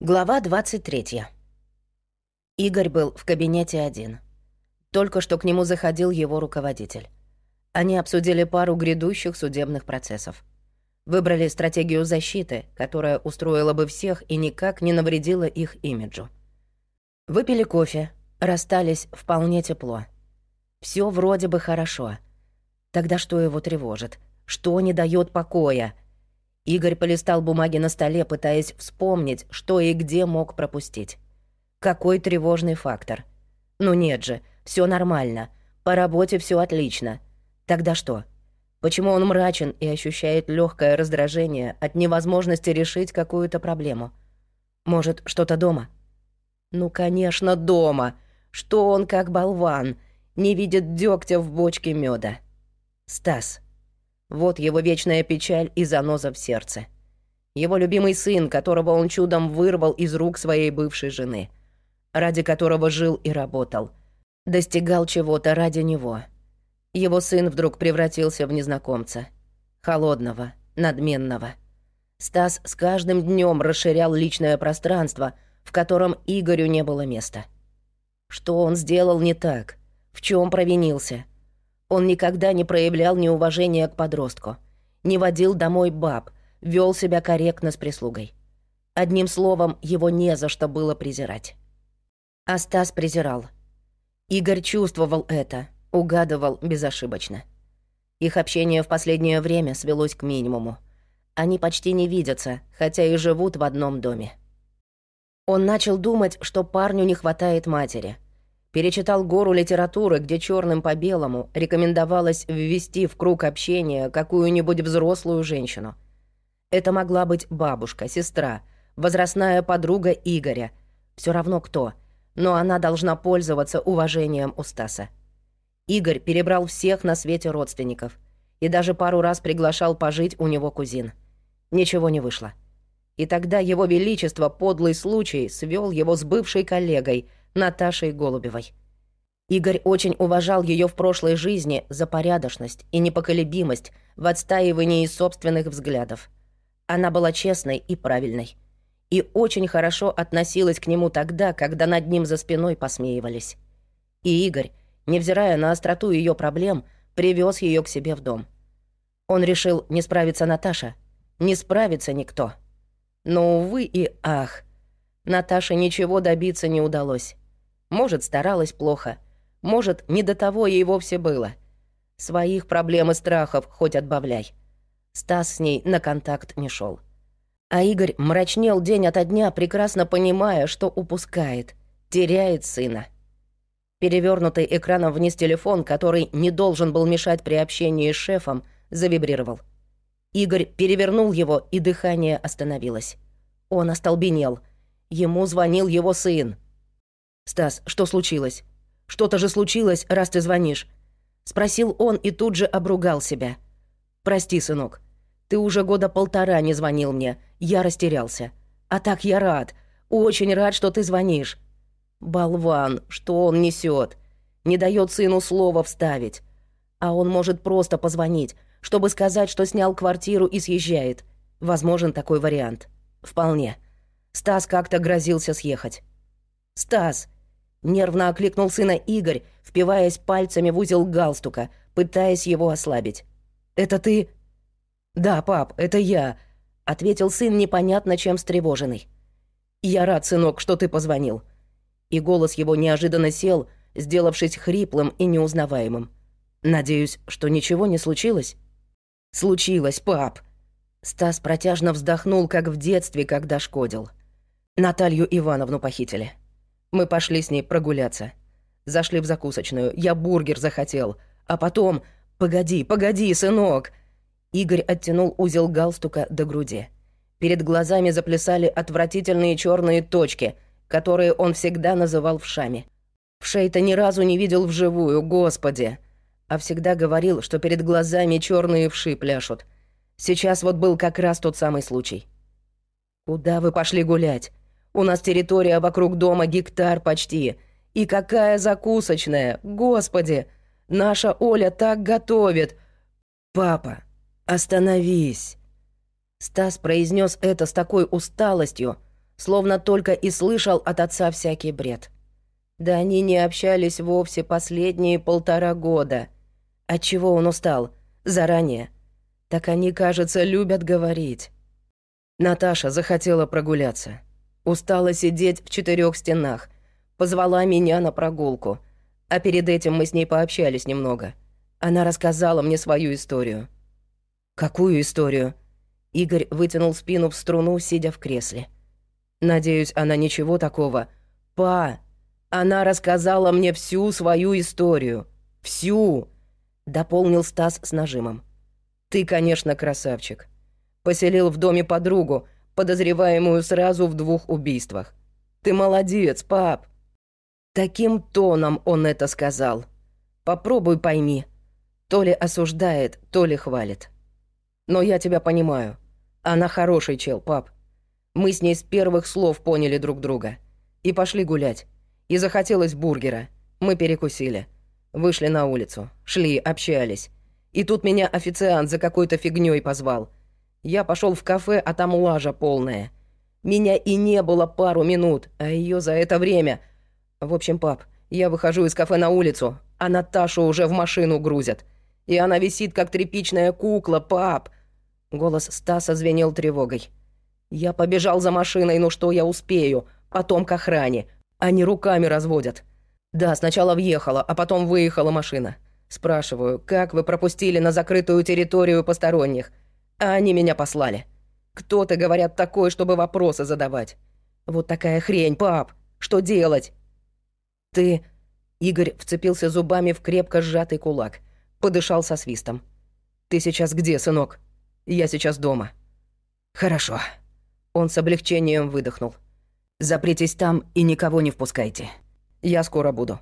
Глава 23. Игорь был в кабинете один. Только что к нему заходил его руководитель. Они обсудили пару грядущих судебных процессов. Выбрали стратегию защиты, которая устроила бы всех и никак не навредила их имиджу. Выпили кофе, расстались вполне тепло. Все вроде бы хорошо. Тогда что его тревожит? Что не дает покоя? Игорь полистал бумаги на столе, пытаясь вспомнить, что и где мог пропустить. Какой тревожный фактор? Ну нет же, все нормально. По работе все отлично. Тогда что? Почему он мрачен и ощущает легкое раздражение от невозможности решить какую-то проблему? Может, что-то дома? Ну, конечно, дома. Что он как болван, не видит дегтя в бочке меда. Стас. Вот его вечная печаль и заноза в сердце. Его любимый сын, которого он чудом вырвал из рук своей бывшей жены, ради которого жил и работал, достигал чего-то ради него. Его сын вдруг превратился в незнакомца. Холодного, надменного. Стас с каждым днем расширял личное пространство, в котором Игорю не было места. Что он сделал не так? В чем провинился? Он никогда не проявлял неуважения к подростку, не водил домой баб, вел себя корректно с прислугой. Одним словом, его не за что было презирать. А презирал. Игорь чувствовал это, угадывал безошибочно. Их общение в последнее время свелось к минимуму. Они почти не видятся, хотя и живут в одном доме. Он начал думать, что парню не хватает матери — Перечитал гору литературы, где черным по белому рекомендовалось ввести в круг общения какую-нибудь взрослую женщину. Это могла быть бабушка, сестра, возрастная подруга Игоря. Все равно кто, но она должна пользоваться уважением у Стаса. Игорь перебрал всех на свете родственников и даже пару раз приглашал пожить у него кузин. Ничего не вышло. И тогда его величество подлый случай свел его с бывшей коллегой – Наташей Голубевой. Игорь очень уважал ее в прошлой жизни за порядочность и непоколебимость в отстаивании собственных взглядов. Она была честной и правильной. И очень хорошо относилась к нему тогда, когда над ним за спиной посмеивались. И Игорь, невзирая на остроту ее проблем, привез ее к себе в дом. Он решил, не справится Наташа, не справится никто. Но, увы и ах, Наташе ничего добиться не удалось. Может, старалась плохо. Может, не до того ей вовсе было. Своих проблем и страхов хоть отбавляй. Стас с ней на контакт не шел. А Игорь мрачнел день ото дня, прекрасно понимая, что упускает, теряет сына. Перевернутый экраном вниз телефон, который не должен был мешать при общении с шефом, завибрировал. Игорь перевернул его, и дыхание остановилось. Он остолбенел. Ему звонил его сын. «Стас, что случилось? Что-то же случилось, раз ты звонишь?» Спросил он и тут же обругал себя. «Прости, сынок. Ты уже года полтора не звонил мне. Я растерялся. А так я рад. Очень рад, что ты звонишь». «Болван, что он несет? Не дает сыну слова вставить. А он может просто позвонить, чтобы сказать, что снял квартиру и съезжает. Возможен такой вариант. Вполне. Стас как-то грозился съехать. «Стас, Нервно окликнул сына Игорь, впиваясь пальцами в узел галстука, пытаясь его ослабить. «Это ты?» «Да, пап, это я», — ответил сын непонятно чем встревоженный. «Я рад, сынок, что ты позвонил». И голос его неожиданно сел, сделавшись хриплым и неузнаваемым. «Надеюсь, что ничего не случилось?» «Случилось, пап!» Стас протяжно вздохнул, как в детстве, когда шкодил. Наталью Ивановну похитили. Мы пошли с ней прогуляться. Зашли в закусочную. Я бургер захотел. А потом... Погоди, погоди, сынок!» Игорь оттянул узел галстука до груди. Перед глазами заплясали отвратительные черные точки, которые он всегда называл вшами. Вшей-то ни разу не видел вживую, господи! А всегда говорил, что перед глазами черные вши пляшут. Сейчас вот был как раз тот самый случай. «Куда вы пошли гулять?» У нас территория вокруг дома гектар почти. И какая закусочная, господи! Наша Оля так готовит. Папа, остановись. Стас произнес это с такой усталостью, словно только и слышал от отца всякий бред. Да они не общались вовсе последние полтора года. Отчего он устал? Заранее. Так они, кажется, любят говорить. Наташа захотела прогуляться. Устала сидеть в четырех стенах. Позвала меня на прогулку. А перед этим мы с ней пообщались немного. Она рассказала мне свою историю. «Какую историю?» Игорь вытянул спину в струну, сидя в кресле. «Надеюсь, она ничего такого...» «Па, она рассказала мне всю свою историю. Всю!» Дополнил Стас с нажимом. «Ты, конечно, красавчик. Поселил в доме подругу, подозреваемую сразу в двух убийствах. Ты молодец, пап!» Таким тоном он это сказал. «Попробуй пойми. То ли осуждает, то ли хвалит. Но я тебя понимаю. Она хороший чел, пап. Мы с ней с первых слов поняли друг друга. И пошли гулять. И захотелось бургера. Мы перекусили. Вышли на улицу. Шли, общались. И тут меня официант за какой-то фигней позвал. Я пошел в кафе, а там лажа полная. Меня и не было пару минут, а ее за это время... В общем, пап, я выхожу из кафе на улицу, а Наташу уже в машину грузят. И она висит, как тряпичная кукла, пап. Голос Стаса звенел тревогой. Я побежал за машиной, ну что я успею? Потом к охране. Они руками разводят. Да, сначала въехала, а потом выехала машина. Спрашиваю, как вы пропустили на закрытую территорию посторонних? А они меня послали. Кто ты, говорят, такой, чтобы вопросы задавать? Вот такая хрень, пап. Что делать? Ты... Игорь вцепился зубами в крепко сжатый кулак. Подышал со свистом. «Ты сейчас где, сынок?» «Я сейчас дома». «Хорошо». Он с облегчением выдохнул. Запритесь там и никого не впускайте. Я скоро буду».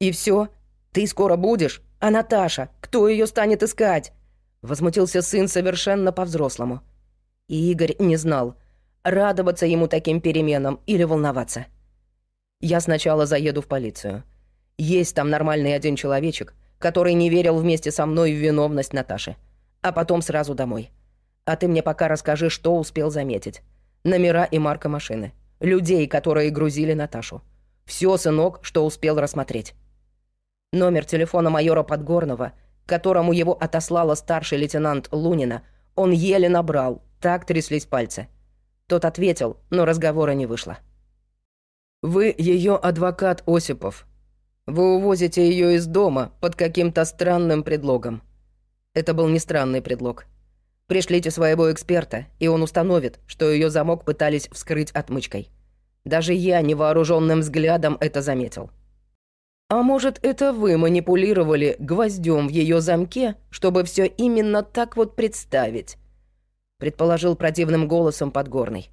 «И все? Ты скоро будешь? А Наташа? Кто ее станет искать?» Возмутился сын совершенно по-взрослому. И Игорь не знал, радоваться ему таким переменам или волноваться. «Я сначала заеду в полицию. Есть там нормальный один человечек, который не верил вместе со мной в виновность Наташи. А потом сразу домой. А ты мне пока расскажи, что успел заметить. Номера и марка машины людей, которые грузили Наташу. Все, сынок, что успел рассмотреть. Номер телефона майора Подгорного, которому его отослала старший лейтенант Лунина, он еле набрал, так тряслись пальцы. Тот ответил, но разговора не вышло. «Вы ее адвокат Осипов. Вы увозите ее из дома под каким-то странным предлогом». Это был не странный предлог. Пришлите своего эксперта, и он установит, что ее замок пытались вскрыть отмычкой. Даже я невооруженным взглядом это заметил. А может, это вы манипулировали гвоздем в ее замке, чтобы все именно так вот представить? Предположил противным голосом Подгорный.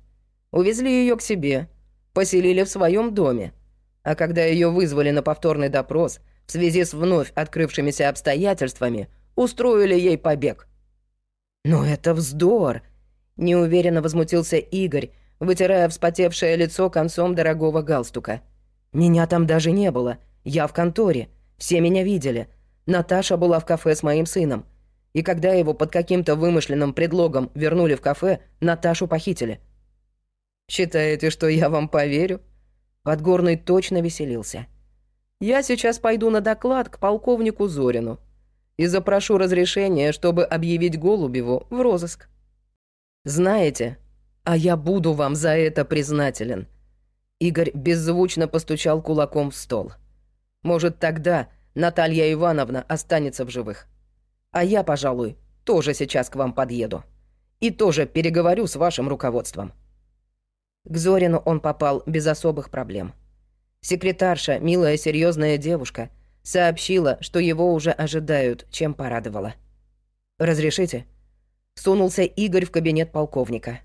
Увезли ее к себе, поселили в своем доме. А когда ее вызвали на повторный допрос в связи с вновь открывшимися обстоятельствами, устроили ей побег – «Но это вздор!» — неуверенно возмутился Игорь, вытирая вспотевшее лицо концом дорогого галстука. «Меня там даже не было. Я в конторе. Все меня видели. Наташа была в кафе с моим сыном. И когда его под каким-то вымышленным предлогом вернули в кафе, Наташу похитили». «Считаете, что я вам поверю?» Подгорный точно веселился. «Я сейчас пойду на доклад к полковнику Зорину и запрошу разрешения, чтобы объявить Голубеву в розыск. Знаете, а я буду вам за это признателен. Игорь беззвучно постучал кулаком в стол. Может, тогда Наталья Ивановна останется в живых. А я, пожалуй, тоже сейчас к вам подъеду. И тоже переговорю с вашим руководством. К Зорину он попал без особых проблем. Секретарша, милая серьезная девушка — Сообщила, что его уже ожидают, чем порадовала. «Разрешите?» Сунулся Игорь в кабинет полковника.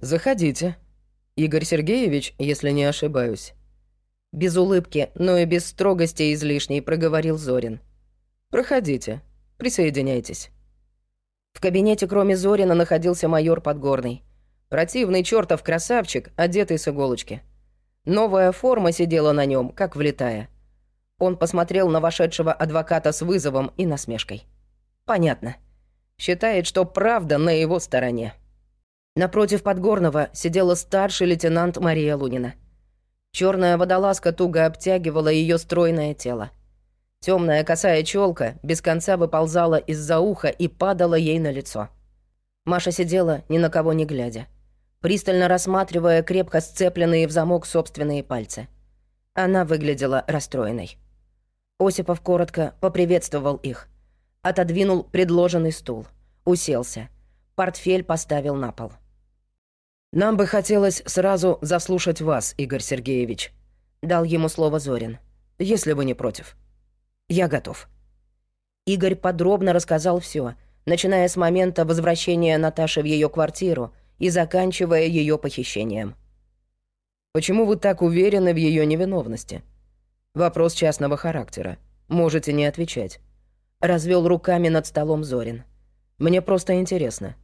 «Заходите. Игорь Сергеевич, если не ошибаюсь». Без улыбки, но и без строгости излишней проговорил Зорин. «Проходите, присоединяйтесь». В кабинете кроме Зорина находился майор Подгорный. Противный чертов красавчик, одетый с иголочки. Новая форма сидела на нем, как влетая. Он посмотрел на вошедшего адвоката с вызовом и насмешкой. «Понятно. Считает, что правда на его стороне». Напротив Подгорного сидела старший лейтенант Мария Лунина. Черная водолазка туго обтягивала ее стройное тело. Темная косая челка без конца выползала из-за уха и падала ей на лицо. Маша сидела, ни на кого не глядя, пристально рассматривая крепко сцепленные в замок собственные пальцы. Она выглядела расстроенной. Осипов коротко поприветствовал их. Отодвинул предложенный стул. Уселся. Портфель поставил на пол. «Нам бы хотелось сразу заслушать вас, Игорь Сергеевич», — дал ему слово Зорин. «Если вы не против». «Я готов». Игорь подробно рассказал все, начиная с момента возвращения Наташи в ее квартиру и заканчивая ее похищением. «Почему вы так уверены в ее невиновности?» Вопрос частного характера. Можете не отвечать. Развел руками над столом Зорин. Мне просто интересно.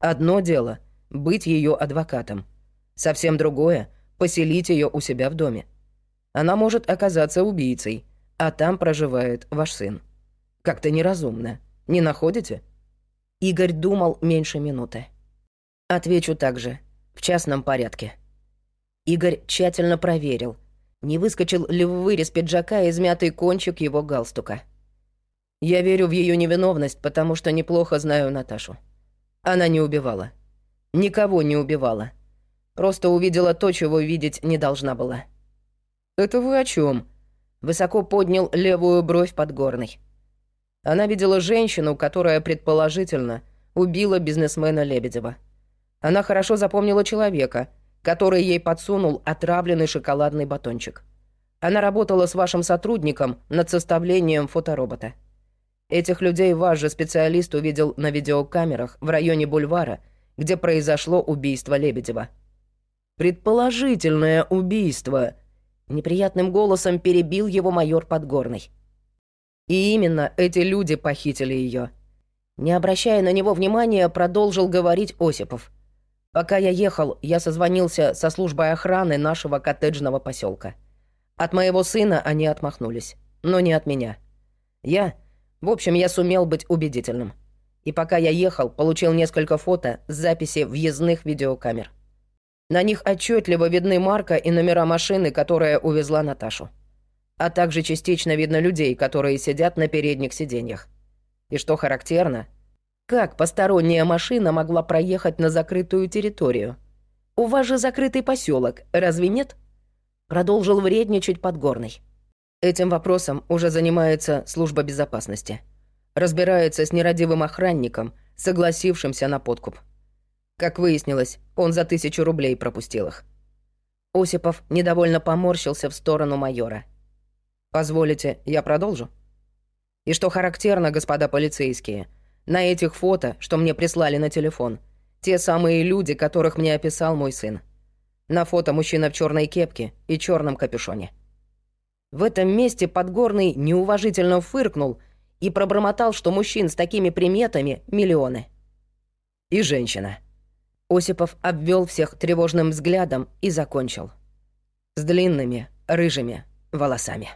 Одно дело — быть ее адвокатом. Совсем другое — поселить ее у себя в доме. Она может оказаться убийцей, а там проживает ваш сын. Как-то неразумно. Не находите? Игорь думал меньше минуты. Отвечу также, в частном порядке. Игорь тщательно проверил — не выскочил ли в вырез пиджака измятый кончик его галстука. Я верю в ее невиновность, потому что неплохо знаю Наташу. Она не убивала. Никого не убивала. Просто увидела то, чего видеть не должна была. «Это вы о чем? Высоко поднял левую бровь под горной. Она видела женщину, которая, предположительно, убила бизнесмена Лебедева. Она хорошо запомнила человека, который ей подсунул отравленный шоколадный батончик. Она работала с вашим сотрудником над составлением фоторобота. Этих людей ваш же специалист увидел на видеокамерах в районе бульвара, где произошло убийство Лебедева. «Предположительное убийство», — неприятным голосом перебил его майор Подгорный. И именно эти люди похитили ее. Не обращая на него внимания, продолжил говорить Осипов. Пока я ехал, я созвонился со службой охраны нашего коттеджного поселка. От моего сына они отмахнулись, но не от меня. Я... В общем, я сумел быть убедительным. И пока я ехал, получил несколько фото с записи въездных видеокамер. На них отчетливо видны марка и номера машины, которая увезла Наташу. А также частично видно людей, которые сидят на передних сиденьях. И что характерно, как посторонняя машина могла проехать на закрытую территорию? У вас же закрытый поселок, разве нет? Продолжил вредничать Подгорный. Этим вопросом уже занимается служба безопасности. Разбирается с нерадивым охранником, согласившимся на подкуп. Как выяснилось, он за тысячу рублей пропустил их. Осипов недовольно поморщился в сторону майора. «Позволите, я продолжу?» «И что характерно, господа полицейские – на этих фото, что мне прислали на телефон, те самые люди, которых мне описал мой сын. На фото мужчина в черной кепке и черном капюшоне. В этом месте Подгорный неуважительно фыркнул и пробормотал, что мужчин с такими приметами миллионы. И женщина. Осипов обвел всех тревожным взглядом и закончил. С длинными, рыжими волосами.